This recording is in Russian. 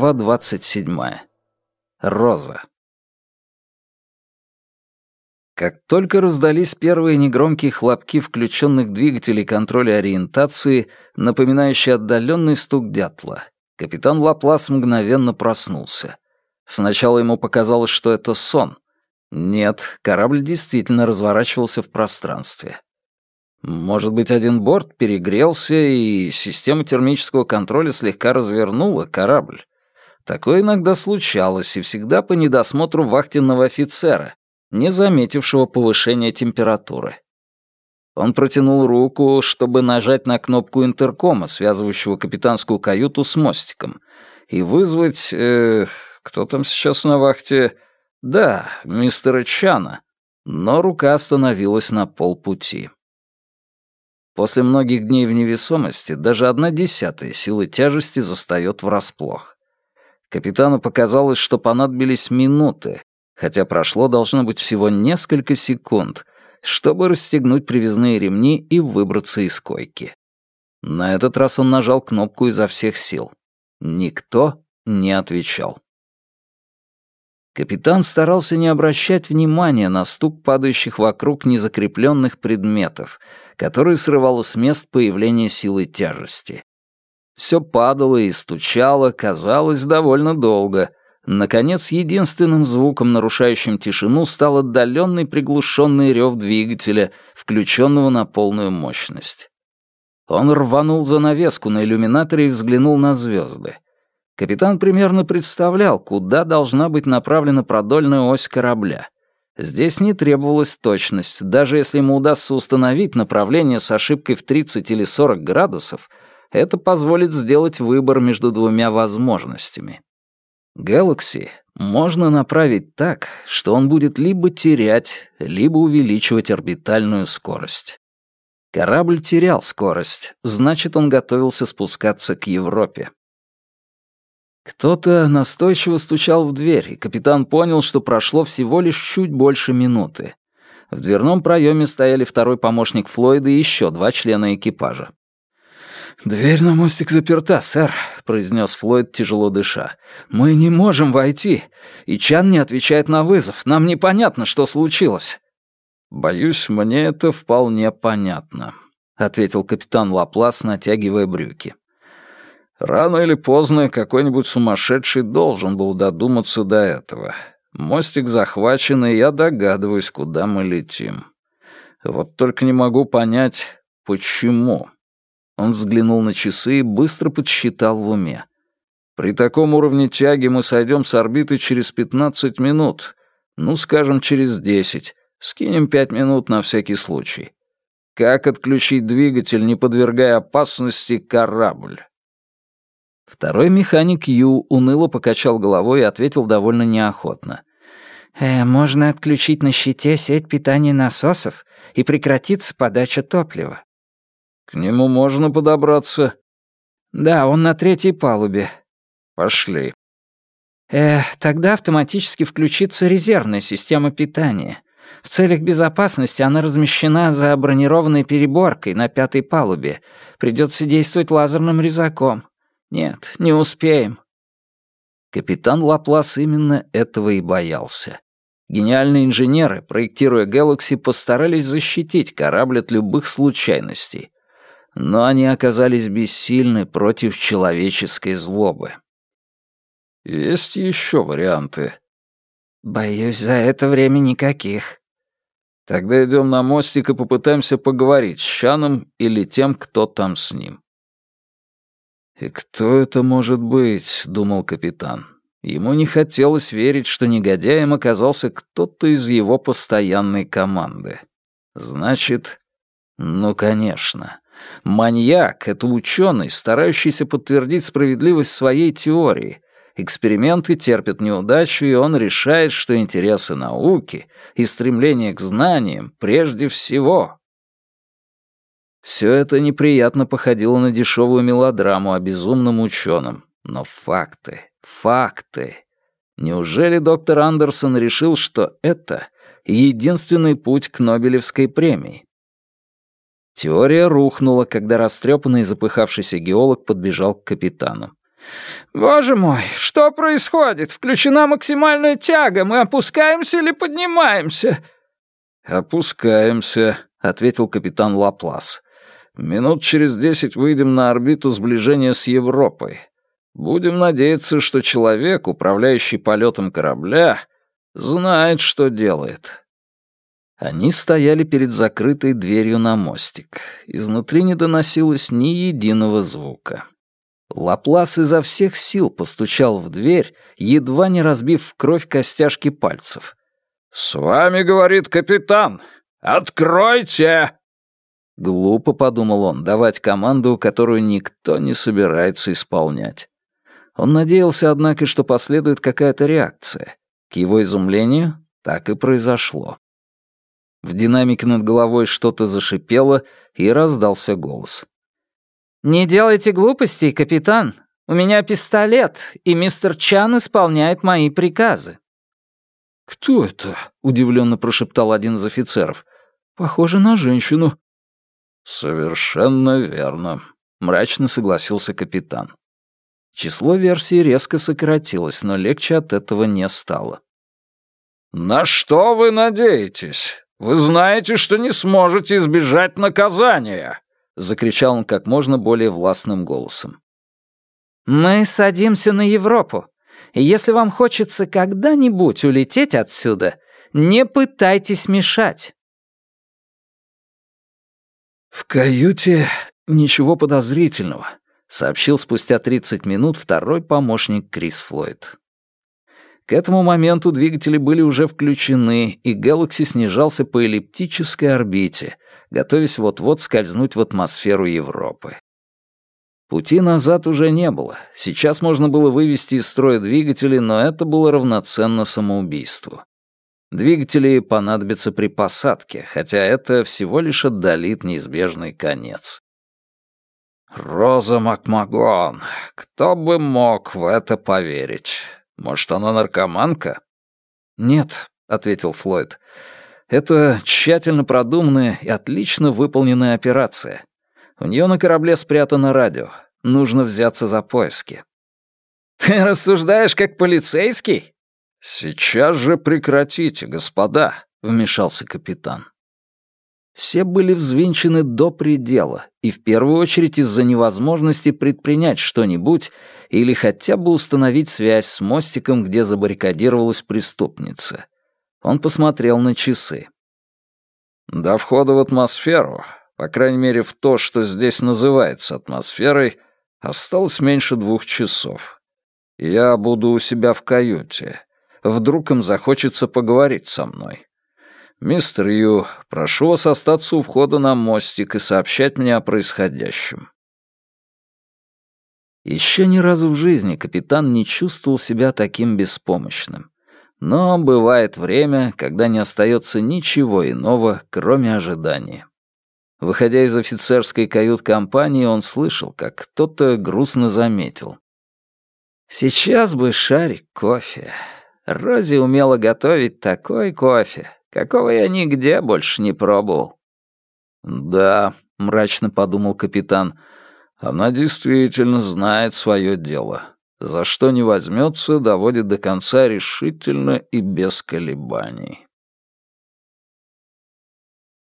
Глава 27. Роза. Как только раздались первые негромкие хлопки включенных двигателей контроля ориентации, напоминающие отдаленный стук дятла, капитан Лаплас мгновенно проснулся. Сначала ему показалось, что это сон. Нет, корабль действительно разворачивался в пространстве. Может быть, один борт перегрелся, и система термического контроля слегка развернула корабль. Такое иногда случалось, и всегда по недосмотру вахтенного офицера, не заметившего повышения температуры. Он протянул руку, чтобы нажать на кнопку интеркома, связывающего капитанскую каюту с мостиком, и вызвать... Э, кто там сейчас на вахте? Да, мистера Чана. Но рука остановилась на полпути. После многих дней в невесомости даже одна десятая силы тяжести застаёт врасплох. Капитану показалось, что понадобились минуты, хотя прошло должно быть всего несколько секунд, чтобы расстегнуть привязные ремни и выбраться из койки. На этот раз он нажал кнопку изо всех сил. Никто не отвечал. Капитан старался не обращать внимания на стук падающих вокруг незакрепленных предметов, которые срывало с мест появление силы тяжести. Все падало и стучало, казалось, довольно долго. Наконец, единственным звуком, нарушающим тишину, стал отдаленный приглушенный рев двигателя, включенного на полную мощность. Он рванул занавеску на иллюминаторе и взглянул на звезды. Капитан примерно представлял, куда должна быть направлена продольная ось корабля. Здесь не требовалась точность. Даже если ему удастся установить направление с ошибкой в 30 или 40 градусов, это позволит сделать выбор между двумя возможностями. Galaxy можно направить так, что он будет либо терять, либо увеличивать орбитальную скорость. Корабль терял скорость, значит, он готовился спускаться к Европе. Кто-то настойчиво стучал в дверь, и капитан понял, что прошло всего лишь чуть больше минуты. В дверном проеме стояли второй помощник Флойда и еще два члена экипажа. «Дверь на мостик заперта, сэр», — произнес Флойд, тяжело дыша. «Мы не можем войти, и Чан не отвечает на вызов. Нам непонятно, что случилось». «Боюсь, мне это вполне понятно», — ответил капитан Лаплас, натягивая брюки. Рано или поздно какой-нибудь сумасшедший должен был додуматься до этого. Мостик захвачен, и я догадываюсь, куда мы летим. Вот только не могу понять, почему. Он взглянул на часы и быстро подсчитал в уме. При таком уровне тяги мы сойдем с орбиты через 15 минут. Ну, скажем, через 10. Скинем 5 минут на всякий случай. Как отключить двигатель, не подвергая опасности корабль? Второй механик Ю уныло покачал головой и ответил довольно неохотно. «Э, «Можно отключить на щите сеть питания насосов, и прекратится подача топлива». «К нему можно подобраться?» «Да, он на третьей палубе». «Пошли». «Э, тогда автоматически включится резервная система питания. В целях безопасности она размещена за бронированной переборкой на пятой палубе. Придется действовать лазерным резаком. Нет, не успеем. Капитан Лаплас именно этого и боялся. Гениальные инженеры, проектируя Galaxy, постарались защитить корабль от любых случайностей. Но они оказались бессильны против человеческой злобы. Есть еще варианты. Боюсь, за это время никаких. Тогда идем на мостик и попытаемся поговорить с Шаном или тем, кто там с ним. «И кто это может быть?» — думал капитан. Ему не хотелось верить, что негодяем оказался кто-то из его постоянной команды. Значит, ну, конечно. Маньяк — это ученый, старающийся подтвердить справедливость своей теории. Эксперименты терпят неудачу, и он решает, что интересы науки и стремление к знаниям прежде всего. Все это неприятно походило на дешевую мелодраму о безумном ученом. Но факты, факты. Неужели доктор Андерсон решил, что это единственный путь к Нобелевской премии? Теория рухнула, когда растрепанный и запыхавшийся геолог подбежал к капитану. «Боже мой, что происходит? Включена максимальная тяга. Мы опускаемся или поднимаемся?» «Опускаемся», — ответил капитан Лаплас. «Минут через десять выйдем на орбиту сближения с Европой. Будем надеяться, что человек, управляющий полетом корабля, знает, что делает». Они стояли перед закрытой дверью на мостик. Изнутри не доносилось ни единого звука. Лаплас изо всех сил постучал в дверь, едва не разбив в кровь костяшки пальцев. «С вами, — говорит капитан, — откройте!» Глупо, — подумал он, — давать команду, которую никто не собирается исполнять. Он надеялся, однако, что последует какая-то реакция. К его изумлению так и произошло. В динамике над головой что-то зашипело, и раздался голос. «Не делайте глупостей, капитан. У меня пистолет, и мистер Чан исполняет мои приказы». «Кто это?» — удивленно прошептал один из офицеров. «Похоже на женщину». «Совершенно верно», — мрачно согласился капитан. Число версий резко сократилось, но легче от этого не стало. «На что вы надеетесь? «Вы знаете, что не сможете избежать наказания!» — закричал он как можно более властным голосом. «Мы садимся на Европу, если вам хочется когда-нибудь улететь отсюда, не пытайтесь мешать». «В каюте ничего подозрительного», — сообщил спустя 30 минут второй помощник Крис Флойд. К этому моменту двигатели были уже включены, и Galaxy снижался по эллиптической орбите, готовясь вот-вот скользнуть в атмосферу Европы. Пути назад уже не было. Сейчас можно было вывести из строя двигатели, но это было равноценно самоубийству. Двигатели понадобятся при посадке, хотя это всего лишь отдалит неизбежный конец. «Роза Макмагон, кто бы мог в это поверить?» Может, она наркоманка?» «Нет», — ответил Флойд. «Это тщательно продуманная и отлично выполненная операция. У нее на корабле спрятано радио. Нужно взяться за поиски». «Ты рассуждаешь как полицейский?» «Сейчас же прекратите, господа», — вмешался капитан. Все были взвинчены до предела, и в первую очередь из-за невозможности предпринять что-нибудь или хотя бы установить связь с мостиком, где забаррикадировалась преступница. Он посмотрел на часы. До входа в атмосферу, по крайней мере в то, что здесь называется атмосферой, осталось меньше двух часов. Я буду у себя в каюте. Вдруг им захочется поговорить со мной. «Мистер Ю, прошу вас остаться у входа на мостик и сообщать мне о происходящем». Еще ни разу в жизни капитан не чувствовал себя таким беспомощным. Но бывает время, когда не остается ничего иного, кроме ожидания. Выходя из офицерской кают-компании, он слышал, как кто-то грустно заметил. «Сейчас бы шарик кофе. Рози умела готовить такой кофе, какого я нигде больше не пробовал». «Да», — мрачно подумал капитан, — «она действительно знает свое дело. За что не возьмется, доводит до конца решительно и без колебаний».